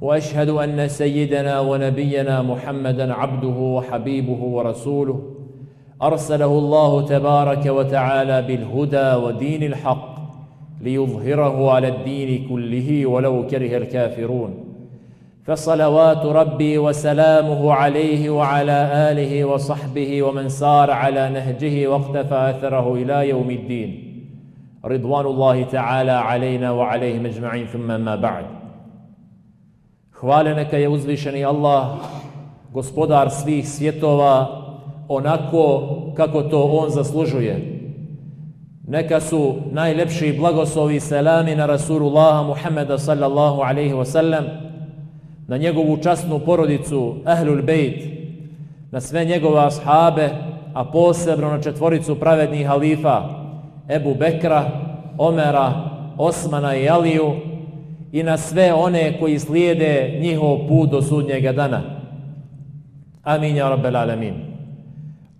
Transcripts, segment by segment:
وأشهد أن سيدنا ونبينا محمدا عبده وحبيبه ورسوله. أرسله الله تبارك وتعالى بالهدى ودين الحق ليظهره على الدين كله ولو كره الكافرون. فصلوات ربي وسلامه عليه وعلى آله وصحبه ومن سار على نهجه واقتفى أثره إلى يوم الدين. رضوان الله تعالى علينا وعليهم أجمعين ثم ما بعد. Hvale neka je uzvišeni Allah, gospodar svih svjetova, onako kako to on zaslužuje. Neka su najlepši blagoslovi selami na Rasulullaha Muhammeda sallallahu alaihi wasallam, na njegovu časnu porodicu Ahlul Bejt, na sve njegove ashabe, a posebno na četvoricu pravednih halifa Ebu Bekra, Omera, Osmana i Aliju i na sve one koji slijede njihov put do sudnjega dana. Amin, ja rabbel alamin.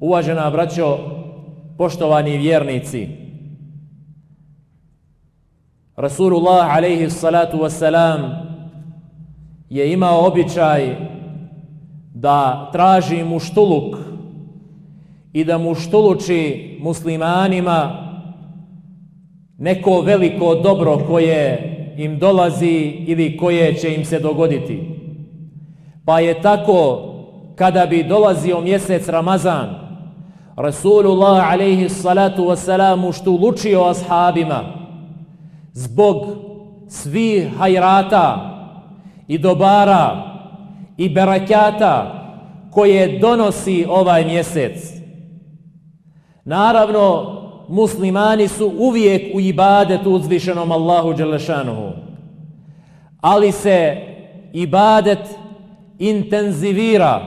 Uvažena braćo, poštovani vjernici, Rasulullah alaihi salatu wasalam je imao običaj da traži muštuluk i da muštuluči muslimanima neko veliko dobro koje im dolazi ili koje će im se dogoditi. Pa je tako kada bi dolazio mjesec Ramazan, Rasulullah alaihi salatu wasalam uštulučio ashabima zbog svih hajrata i dobara i berakata koje donosi ovaj mjesec. Naravno, muslimani su uvijek u ibadetu uzvišenom Allahu Đelešanuhu. Ali se ibadet intenzivira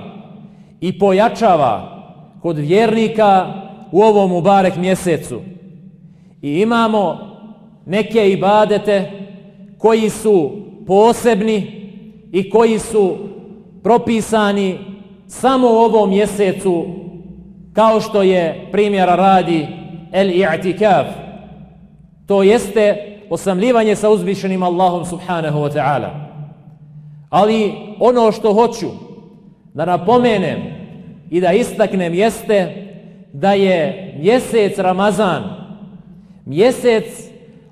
i pojačava kod vjernika u ovom Mubarek mjesecu. I imamo neke ibadete koji su posebni i koji su propisani samo u ovom mjesecu kao što je primjera radi el-i'tikaf. To jeste osamljivanje sa uzvišenim Allahom subhanahu wa ta'ala. Ali ono što hoću da napomenem i da istaknem jeste da je mjesec Ramazan mjesec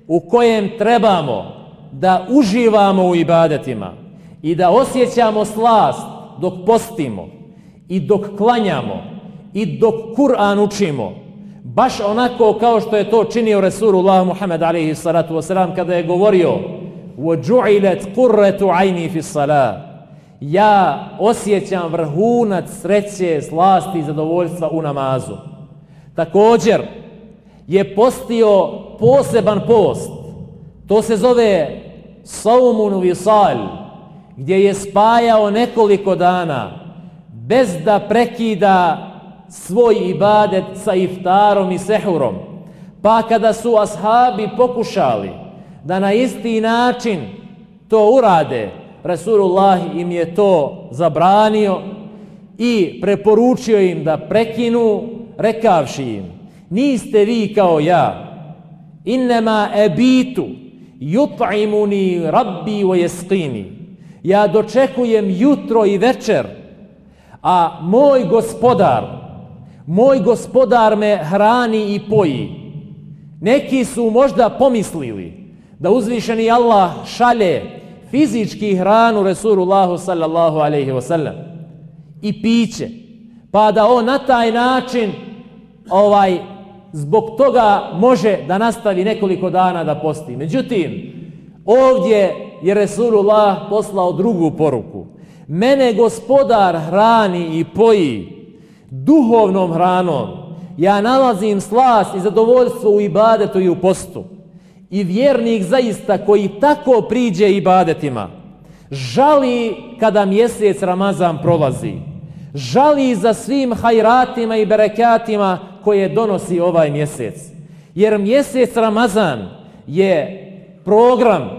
u kojem trebamo da uživamo u ibadetima i da osjećamo slast dok postimo i dok klanjamo i dok Kur'an učimo baš onako kao što je to činio Resulullah Muhammed alaihi salatu wasalam kada je govorio وَجُعِلَتْ قُرَّةُ عَيْنِي فِي الصَّلَاةِ Ja osjećam vrhunac sreće, slasti i zadovoljstva u namazu. Također je postio poseban post. To se zove Saumun Visal, gdje je spajao nekoliko dana bez da prekida svoj ibadet sa iftarom i sehurom. Pa kada su ashabi pokušali da na isti način to urade, Rasulullah im je to zabranio i preporučio im da prekinu, rekavši im, niste vi kao ja, innema ebitu, jut'imuni rabbi wa jesqini. Ja dočekujem jutro i večer, a moj gospodar, moj gospodar me hrani i poji. Neki su možda pomislili da uzvišeni Allah šalje fizički hranu Resulullahu sallallahu alaihi wasallam i piće, pa da on na taj način ovaj zbog toga može da nastavi nekoliko dana da posti. Međutim, ovdje je Resulullah poslao drugu poruku. Mene gospodar hrani i poji duhovnom hranom. Ja nalazim slast i zadovoljstvo u ibadetu i u postu. I vjernik zaista koji tako priđe ibadetima, žali kada mjesec Ramazan prolazi. Žali za svim hajratima i berekatima koje donosi ovaj mjesec. Jer mjesec Ramazan je program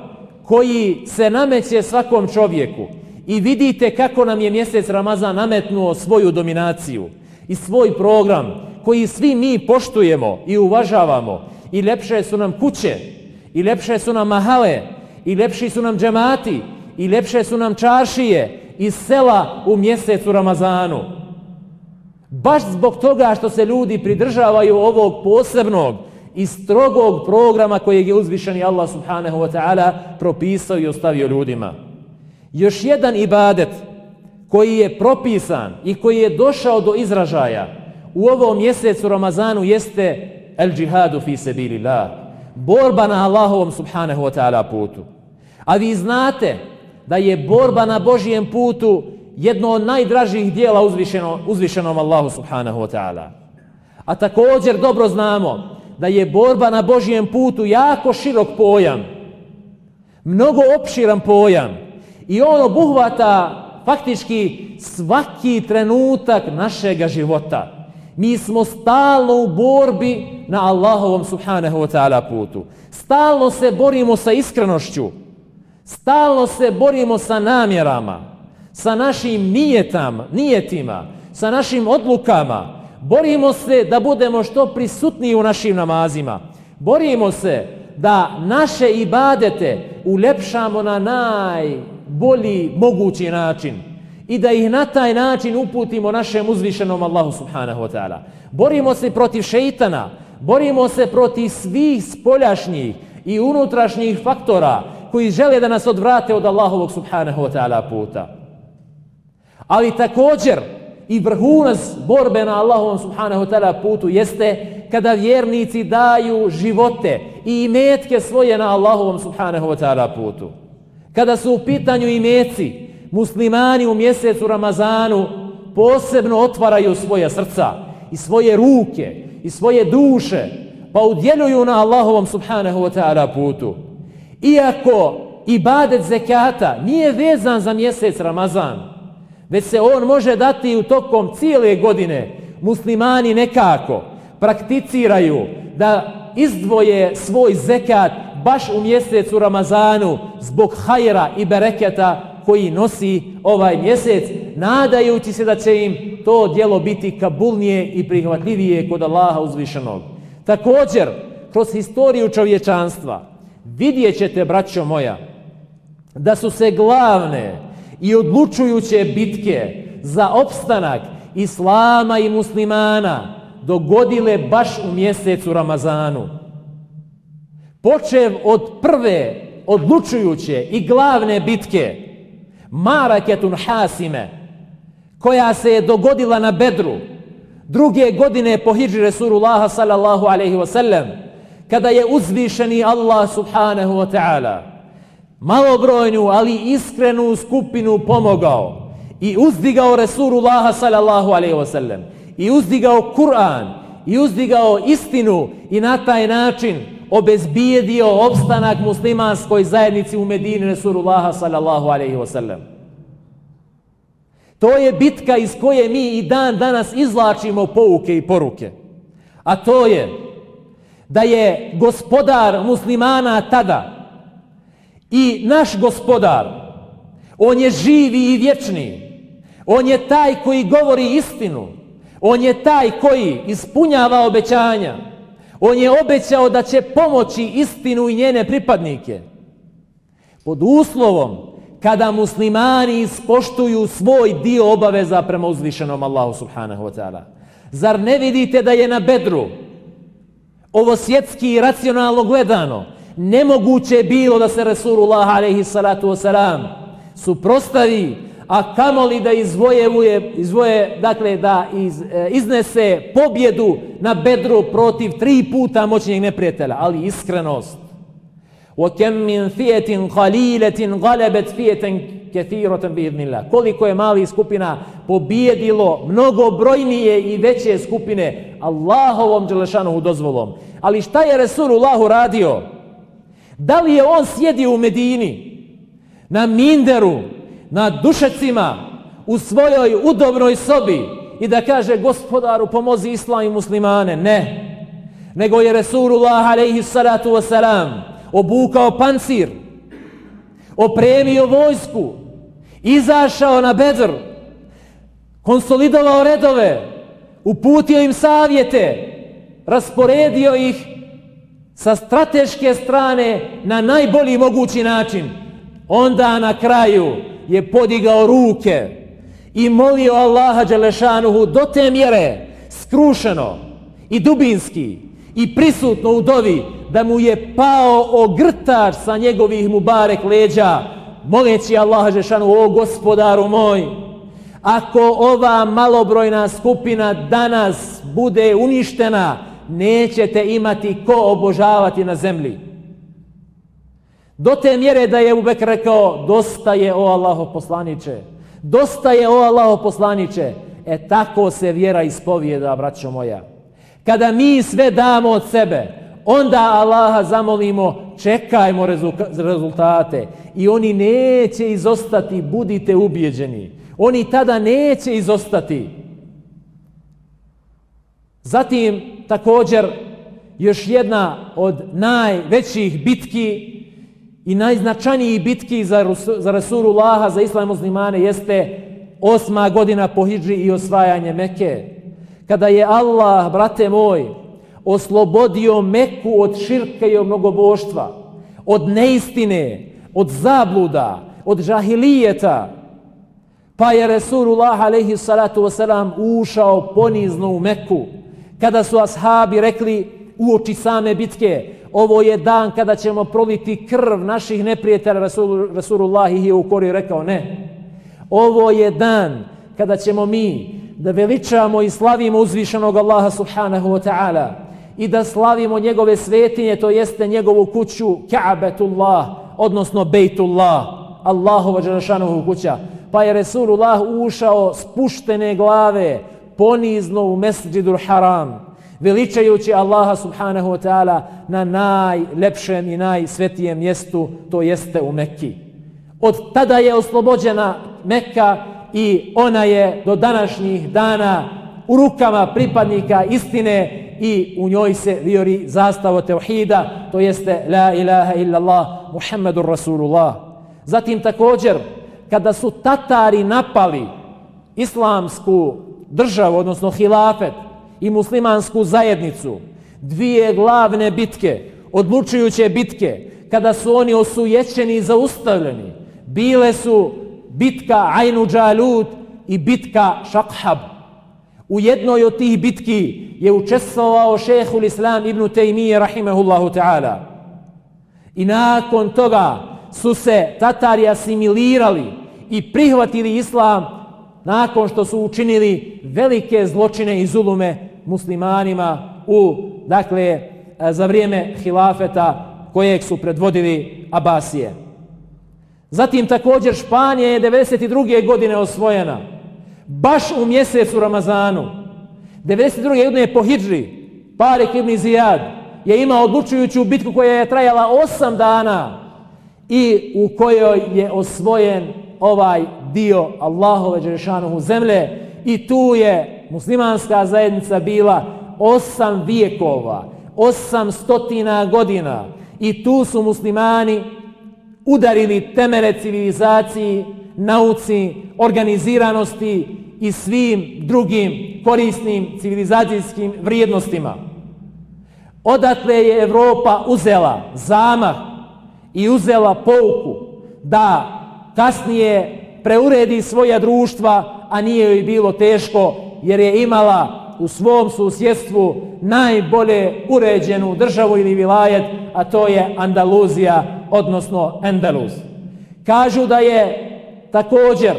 koji se nameće svakom čovjeku. I vidite kako nam je mjesec Ramazan nametnuo svoju dominaciju i svoj program koji svi mi poštujemo i uvažavamo. I lepše su nam kuće, i lepše su nam mahale, i lepši su nam džemati, i lepše su nam čaršije iz sela u mjesecu Ramazanu. Baš zbog toga što se ljudi pridržavaju ovog posebnog i strogog programa kojeg je uzvišeni Allah subhanahu wa ta'ala propisao i ostavio ljudima. Još jedan ibadet koji je propisan i koji je došao do izražaja u ovom mjesecu Ramazanu jeste el džihadu fi sebilillah. Borba na Allahovom subhanahu wa ta'ala putu. A vi znate da je borba na Božijem putu jedno od najdražih dijela uzvišeno, uzvišenom Allahu subhanahu wa ta'ala. A također dobro znamo da je borba na Božijem putu jako širok pojam, mnogo opširan pojam i on obuhvata faktički svaki trenutak našega života. Mi smo stalno u borbi na Allahovom subhanahu wa ta'ala putu. Stalno se borimo sa iskrenošću. Stalno se borimo sa namjerama, sa našim nijetam, nijetima, sa našim odlukama, borimo se da budemo što prisutniji u našim namazima. Borimo se da naše ibadete ulepšamo na naj najbolji mogući način i da ih na taj način uputimo našem uzvišenom Allahu subhanahu wa ta'ala. Borimo se protiv šeitana, borimo se protiv svih spoljašnjih i unutrašnjih faktora koji žele da nas odvrate od Allahovog subhanahu wa ta'ala puta. Ali također, i vrhunac borbe na Allahovom subhanahu wa ta'ala putu jeste kada vjernici daju živote i imetke svoje na Allahovom subhanahu wa ta'ala putu. Kada su u pitanju imeci, muslimani u mjesecu Ramazanu posebno otvaraju svoje srca i svoje ruke i svoje duše pa udjeljuju na Allahovom subhanahu wa ta'ala putu. Iako ibadet zekata nije vezan za mjesec Ramazan, već se on može dati u tokom cijele godine. Muslimani nekako prakticiraju da izdvoje svoj zekat baš u mjesecu Ramazanu zbog hajra i bereketa koji nosi ovaj mjesec, nadajući se da će im to djelo biti kabulnije i prihvatljivije kod Allaha uzvišenog. Također, kroz historiju čovječanstva vidjet ćete, braćo moja, da su se glavne i odlučujuće bitke za opstanak islama i muslimana dogodile baš u mjesecu Ramazanu. Počev od prve odlučujuće i glavne bitke Maraketun Hasime koja se je dogodila na Bedru druge godine po hijri Resulullaha sallallahu alaihi wa sallam kada je uzvišeni Allah subhanahu wa ta'ala malobrojnu, ali iskrenu skupinu pomogao i uzdigao Resulullaha sallallahu alaihi wa sallam i uzdigao Kur'an i uzdigao istinu i na taj način obezbijedio opstanak muslimanskoj zajednici u Medini Resulullaha sallallahu alaihi wa sallam. To je bitka iz koje mi i dan danas izlačimo pouke i poruke. A to je da je gospodar muslimana tada, I naš gospodar, on je živi i vječni. On je taj koji govori istinu. On je taj koji ispunjava obećanja. On je obećao da će pomoći istinu i njene pripadnike. Pod uslovom kada muslimani ispoštuju svoj dio obaveza prema uzvišenom Allahu subhanahu wa ta'ala. Zar ne vidite da je na bedru ovo svjetski i racionalno gledano nemoguće bilo da se Resulullah alaihi salatu wasalam suprostavi, a kamoli da izvoje, izvoje, dakle da iz, e, iznese pobjedu na bedru protiv tri puta moćnijeg neprijatelja, ali iskrenost. وَكَمْ مِنْ فِيَةٍ قَلِيلَةٍ غَلَبَتْ فِيَةً كَثِيرَةً بِإِذْنِ اللَّهِ Koliko je mali skupina pobjedilo mnogo brojnije i veće skupine Allahovom Đelešanovu dozvolom. Ali šta je Resulullah radio? Da li je on sjedio u Medini? na minderu, na dušecima, u svojoj udobnoj sobi i da kaže gospodaru pomozi islam i muslimane. Ne. Nego je Resulullah alaihi salatu wasalam obukao pancir, opremio vojsku, izašao na bedr, konsolidovao redove, uputio im savjete, rasporedio ih sa strateške strane na najbolji mogući način. Onda na kraju je podigao ruke i molio Allaha Đelešanuhu do te mjere skrušeno i dubinski i prisutno u dovi da mu je pao ogrtač sa njegovih mubarek leđa moleći Allaha Đelešanuhu o gospodaru moj ako ova malobrojna skupina danas bude uništena nećete imati ko obožavati na zemlji. Do te mjere da je Ubek rekao, dosta je o Allaho poslaniće. Dosta je o Allaho poslaniće. E tako se vjera ispovijeda, braćo moja. Kada mi sve damo od sebe, onda Allaha zamolimo, čekajmo rezultate. I oni neće izostati, budite ubjeđeni. Oni tada neće izostati. Zatim, također, još jedna od najvećih bitki i najznačajniji bitki za, za Rasulullaha, za islam muslimane, jeste osma godina po hijđi i osvajanje Mekke. Kada je Allah, brate moj, oslobodio Meku od širke i mnogoboštva, od neistine, od zabluda, od žahilijeta, pa je Resulullah alaihi salatu wasalam ušao ponizno u Meku, kada su ashabi rekli u oči same bitke, ovo je dan kada ćemo proliti krv naših neprijatelja, Rasul, Rasulullah ih je u kori rekao, ne. Ovo je dan kada ćemo mi da veličamo i slavimo uzvišenog Allaha subhanahu wa ta'ala i da slavimo njegove svetinje, to jeste njegovu kuću Ka'betullah, odnosno Bejtullah, Allahova Đerašanovu kuća. Pa je Resulullah ušao spuštene glave, ponizno u mesđidu haram, veličajući Allaha subhanahu wa ta'ala na najlepšem i najsvetijem mjestu, to jeste u Mekki. Od tada je oslobođena Mekka i ona je do današnjih dana u rukama pripadnika istine i u njoj se vjori zastavo teuhida, to jeste la ilaha illallah Muhammedur Rasulullah. Zatim također, kada su Tatari napali islamsku državu, odnosno hilafet i muslimansku zajednicu, dvije glavne bitke, odlučujuće bitke, kada su oni osujećeni i zaustavljeni, bile su bitka Ainu Džalut i bitka Šakhab. U jednoj od tih bitki je učestvovao šehhul Islam ibn Taymiye rahimehullahu ta'ala. I nakon toga su se Tatari asimilirali i prihvatili Islam nakon što su učinili velike zločine i zulume muslimanima u, dakle, e, za vrijeme hilafeta kojeg su predvodili Abasije. Zatim također Španija je 92. godine osvojena, baš u mjesecu Ramazanu. 92. godine je po Hidži, Parik ibn Zijad, je imao odlučujuću bitku koja je trajala 8 dana i u kojoj je osvojen ovaj dio Allahove Đerešanohu zemlje i tu je muslimanska zajednica bila osam vijekova, osam stotina godina i tu su muslimani udarili temere civilizaciji, nauci, organiziranosti i svim drugim korisnim civilizacijskim vrijednostima. Odatle je Evropa uzela zamah i uzela pouku da kasnije preuredi svoja društva, a nije joj bilo teško jer je imala u svom susjedstvu najbolje uređenu državu ili vilajet, a to je Andaluzija, odnosno Andaluz. Kažu da je također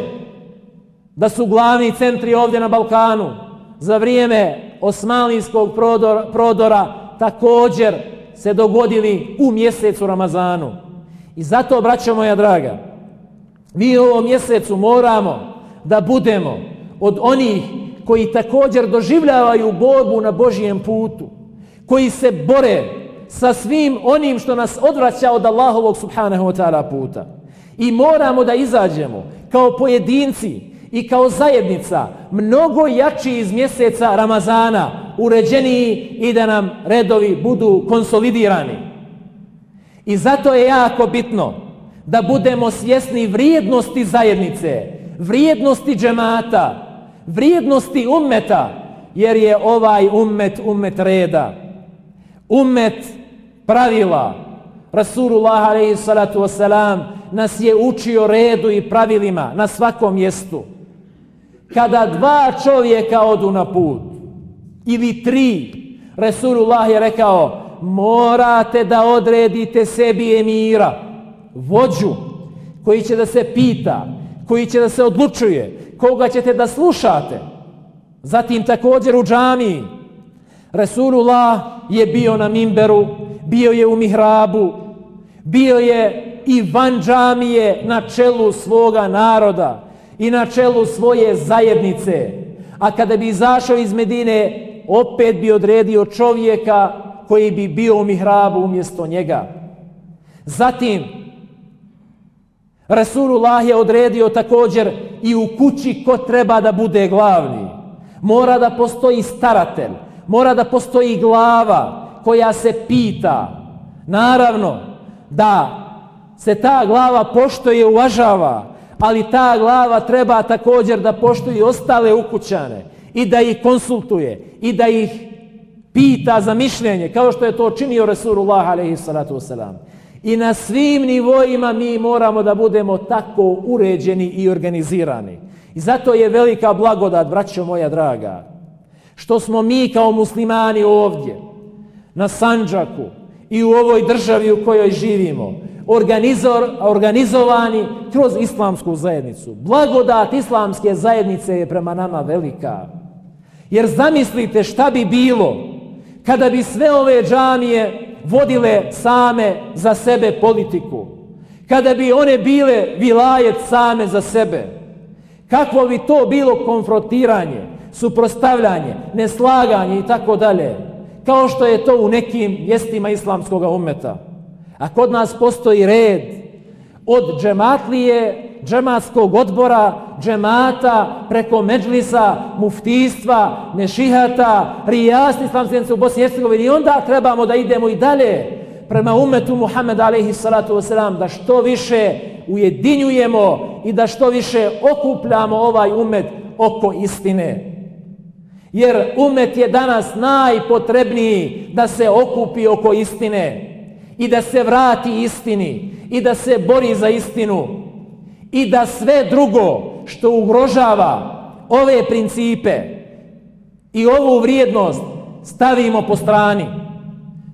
da su glavni centri ovdje na Balkanu za vrijeme osmalinskog prodora, prodora također se dogodili u mjesecu Ramazanu. I zato, braćo moja draga, Mi u ovom mjesecu moramo da budemo od onih koji također doživljavaju borbu na Božijem putu, koji se bore sa svim onim što nas odvraća od Allahovog subhanahu wa ta'ala puta. I moramo da izađemo kao pojedinci i kao zajednica mnogo jači iz mjeseca Ramazana, uređeniji i da nam redovi budu konsolidirani. I zato je jako bitno da budemo svjesni vrijednosti zajednice, vrijednosti džemata, vrijednosti ummeta, jer je ovaj ummet ummet reda, ummet pravila. Rasulullah alaihi salatu wasalam nas je učio redu i pravilima na svakom mjestu. Kada dva čovjeka odu na put, ili tri, Rasulullah je rekao, morate da odredite sebi emira, vođu, koji će da se pita, koji će da se odlučuje, koga ćete da slušate. Zatim također u džamiji, Rasulullah je bio na mimberu, bio je u mihrabu, bio je i van džamije na čelu svoga naroda i na čelu svoje zajednice. A kada bi izašao iz Medine, opet bi odredio čovjeka koji bi bio u mihrabu umjesto njega. Zatim, Rasulullah je odredio također i u kući ko treba da bude glavni. Mora da postoji staratelj, mora da postoji glava koja se pita. Naravno da se ta glava poštoje, uvažava, ali ta glava treba također da poštuje ostale ukućane i da ih konsultuje i da ih pita za mišljenje, kao što je to činio Resulullah alaihi salatu wasalam. I na svim nivoima mi moramo da budemo tako uređeni i organizirani. I zato je velika blagodat, braćo moja draga, što smo mi kao muslimani ovdje, na Sanđaku i u ovoj državi u kojoj živimo, organizor, organizovani kroz islamsku zajednicu. Blagodat islamske zajednice je prema nama velika. Jer zamislite šta bi bilo kada bi sve ove džamije vodile same za sebe politiku. Kada bi one bile vilajet same za sebe. Kakvo bi to bilo konfrontiranje, suprostavljanje, neslaganje i tako dalje. Kao što je to u nekim mjestima islamskog umeta. A kod nas postoji red od džematlije, džematskog odbora, džemata, preko međlisa, muftistva, nešihata, rijasni islamstvenice u Bosni i Hercegovini. I onda trebamo da idemo i dalje prema umetu Muhammeda alaihi salatu wasalam, da što više ujedinjujemo i da što više okupljamo ovaj umet oko istine. Jer umet je danas najpotrebniji da se okupi oko istine i da se vrati istini i da se bori za istinu i da sve drugo što ugrožava ove principe i ovu vrijednost stavimo po strani.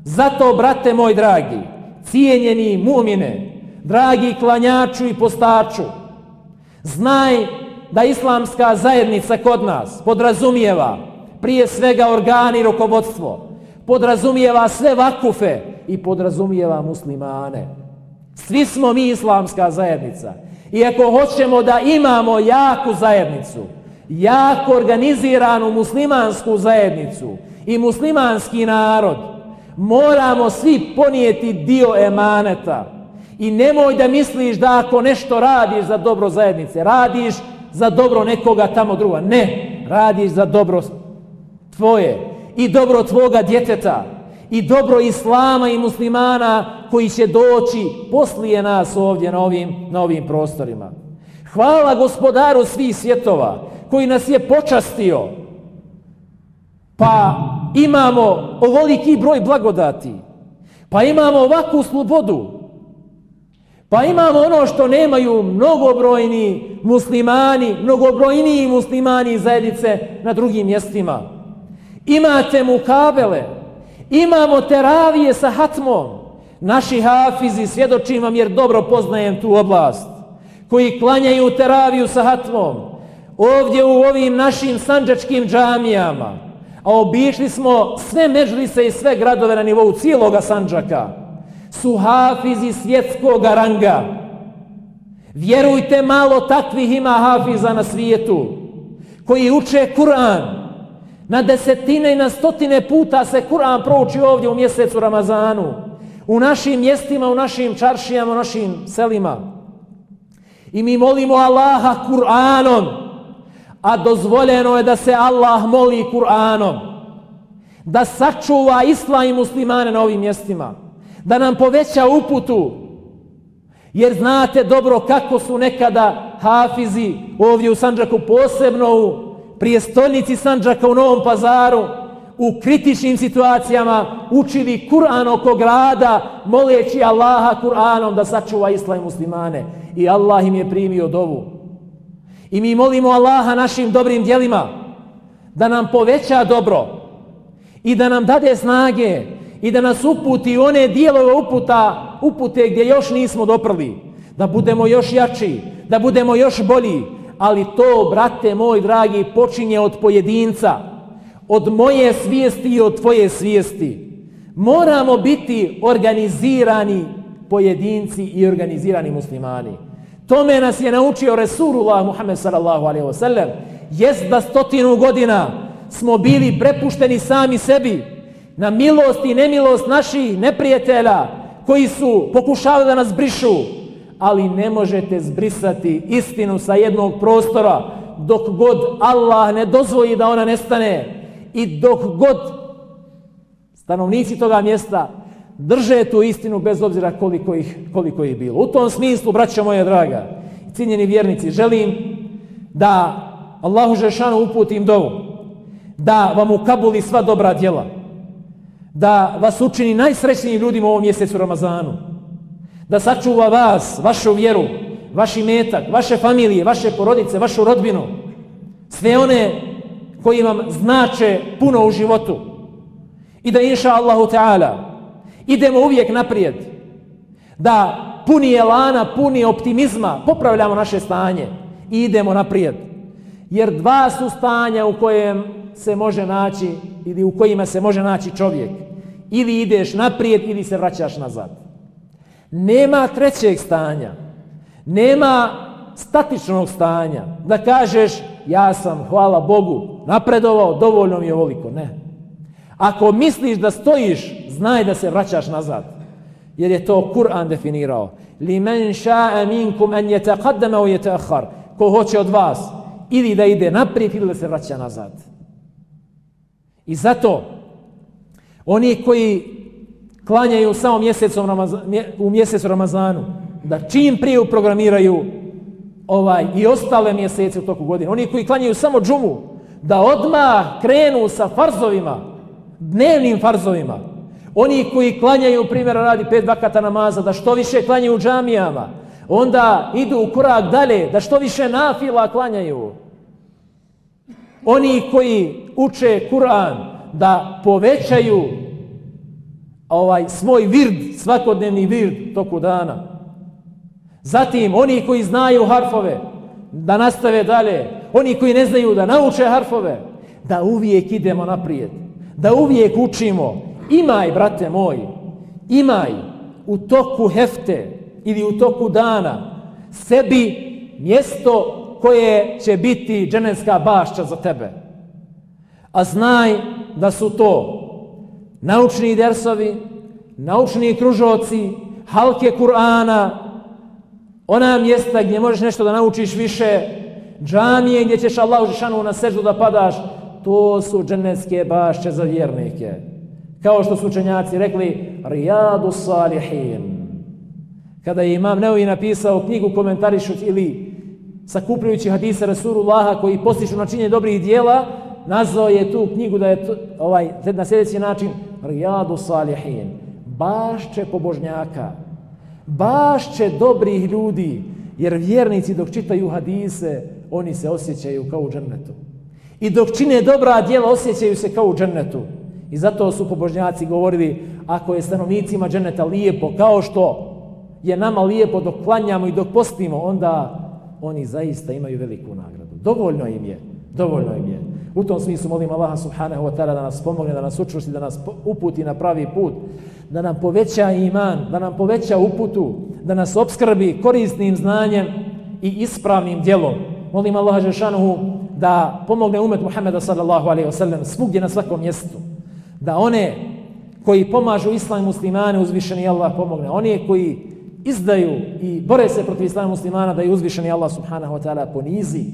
Zato, brate moj dragi, cijenjeni mumine, dragi klanjaču i postaču, znaj da islamska zajednica kod nas podrazumijeva prije svega organi i rukovodstvo, podrazumijeva sve vakufe i podrazumijeva muslimane. Svi smo mi islamska zajednica. I ako hoćemo da imamo jaku zajednicu, jako organiziranu muslimansku zajednicu i muslimanski narod, moramo svi ponijeti dio emaneta. I nemoj da misliš da ako nešto radiš za dobro zajednice, radiš za dobro nekoga tamo druga. Ne, radiš za dobro tvoje i dobro tvoga djeteta i dobro islama i muslimana koji će doći poslije nas ovdje na ovim, na ovim prostorima. Hvala gospodaru svih svjetova koji nas je počastio. Pa imamo ovoliki broj blagodati. Pa imamo ovakvu slobodu. Pa imamo ono što nemaju mnogobrojni muslimani, mnogobrojniji muslimani zajednice na drugim mjestima. Imate mu kabele, Imamo teravije sa hatmom. Naši hafizi, svjedočim vam jer dobro poznajem tu oblast, koji klanjaju teraviju sa hatmom. Ovdje u ovim našim sanđačkim džamijama, a obišli smo sve međlise i sve gradove na nivou cijeloga sanđaka, su hafizi svjetskog ranga. Vjerujte, malo takvih ima hafiza na svijetu, koji uče Kur'an, Na desetine i na stotine puta se Kur'an prouči ovdje u mjesecu Ramazanu. U našim mjestima, u našim čaršijama, u našim selima. I mi molimo Allaha Kur'anom, a dozvoljeno je da se Allah moli Kur'anom, da sačuva islam i muslimane na ovim mjestima, da nam poveća uputu, jer znate dobro kako su nekada hafizi ovdje u Sanđaku, posebno u prijestolnici Sanđaka u Novom pazaru, u kritičnim situacijama učili Kur'an oko grada, moleći Allaha Kur'anom da sačuva islam muslimane. I Allah im je primio dovu. I mi molimo Allaha našim dobrim dijelima da nam poveća dobro i da nam dade snage i da nas uputi one dijelove uputa, upute gdje još nismo doprli. Da budemo još jači, da budemo još bolji. Ali to, brate moj dragi, počinje od pojedinca od moje svijesti i od tvoje svijesti. Moramo biti organizirani pojedinci i organizirani muslimani. Tome nas je naučio Resulullah Muhammed sallallahu alaihi wa sallam. Jest da stotinu godina smo bili prepušteni sami sebi na milost i nemilost naših neprijatelja koji su pokušali da nas brišu. Ali ne možete zbrisati istinu sa jednog prostora dok god Allah ne dozvoji da ona nestane i dok god stanovnici toga mjesta drže tu istinu bez obzira koliko ih, koliko ih bilo. U tom smislu, braća moje draga, cijenjeni vjernici, želim da Allahu Žešanu uputim dovu, da vam ukabuli sva dobra djela, da vas učini najsrećnijim ljudima u ovom mjesecu Ramazanu, da sačuva vas, vašu vjeru, vaši metak, vaše familije, vaše porodice, vašu rodbinu, sve one koji vam znače puno u životu. I da inša Allahu Teala idemo uvijek naprijed da puni elana, puni optimizma popravljamo naše stanje i idemo naprijed. Jer dva su stanja u kojem se može naći ili u kojima se može naći čovjek. Ili ideš naprijed ili se vraćaš nazad nema trećeg stanja nema statičnog stanja da kažeš ja sam, hvala Bogu, napredovao, dovoljno mi je ovoliko. Ne. Ako misliš da stojiš, znaj da se vraćaš nazad. Jer je to Kur'an definirao. Li men ša'a minkum en je taqaddama u. Ko hoće od vas, ili da ide naprijed, ili da se vraća nazad. I zato, oni koji klanjaju samo mjesecom Ramazan, u mjesecu Ramazanu, da čim prije uprogramiraju ovaj i ostale mjesece u toku godine. Oni koji klanjaju samo džumu, da odmah krenu sa farzovima, dnevnim farzovima. Oni koji klanjaju, primjera radi pet vakata namaza, da što više klanjaju u džamijama, onda idu u korak dalje, da što više nafila klanjaju. Oni koji uče Kur'an, da povećaju ovaj svoj vird, svakodnevni vird toku dana. Zatim, oni koji znaju harfove, da nastave dalje. Oni koji ne znaju da nauče harfove, da uvijek idemo naprijed. Da uvijek učimo. Imaj, brate moj, imaj u toku hefte ili u toku dana sebi mjesto koje će biti dženevska bašća za tebe. A znaj da su to naučni dersovi, naučni kružoci, halke Kur'ana, ona mjesta gdje možeš nešto da naučiš više, džamije gdje ćeš Allahu Žešanu na seždu da padaš, to su dženevske bašće za vjernike. Kao što su učenjaci rekli, Rijadu Salihin. Kada je imam Neovi napisao knjigu komentarišući ili sakupljujući hadise Rasulullaha koji postišu na činje dobrih dijela, nazvao je tu knjigu da je to, ovaj, na sljedeći način Rijadu Salihin. Bašće pobožnjaka bašće dobrih ljudi, jer vjernici dok čitaju hadise, oni se osjećaju kao u džennetu. I dok čine dobra djela, osjećaju se kao u džennetu. I zato su pobožnjaci govorili, ako je stanovnicima dženneta lijepo, kao što je nama lijepo dok klanjamo i dok postimo, onda oni zaista imaju veliku nagradu. Dovoljno im je, dovoljno im je. U tom smislu molim Allaha subhanahu wa ta'ala da nas pomogne, da nas učusti, da nas uputi na pravi put, da nam poveća iman, da nam poveća uputu, da nas obskrbi korisnim znanjem i ispravnim djelom. Molim Allaha Žešanuhu da pomogne umet Muhammeda sallallahu alaihi wa sallam svugdje na svakom mjestu. Da one koji pomažu islam muslimane uzvišeni Allah pomogne. Oni koji izdaju i bore se protiv islama muslimana da je uzvišeni Allah subhanahu wa ta'ala ponizi.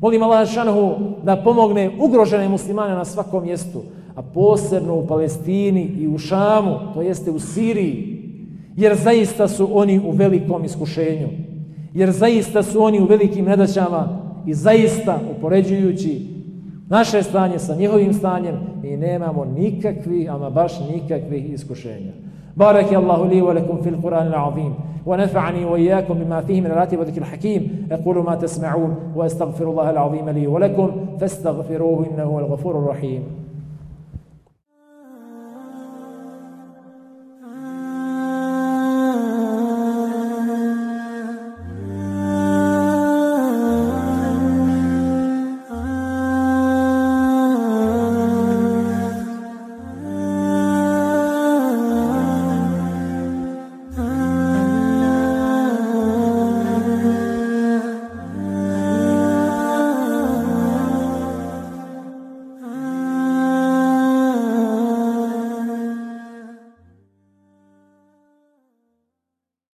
Molim Allah šanahu da pomogne ugrožene muslimane na svakom mjestu, a posebno u Palestini i u Šamu, to jeste u Siriji, jer zaista su oni u velikom iskušenju, jer zaista su oni u velikim nedaćama i zaista upoređujući naše stanje sa njihovim stanjem mi nemamo nikakvi, ama baš nikakvih iskušenja. بارك الله لي ولكم في القرآن العظيم ونفعني وإياكم بما فيه من الآيات وذكر الحكيم. أقول ما تسمعون وأستغفر الله العظيم لي ولكم فاستغفروه إنه هو الغفور الرحيم.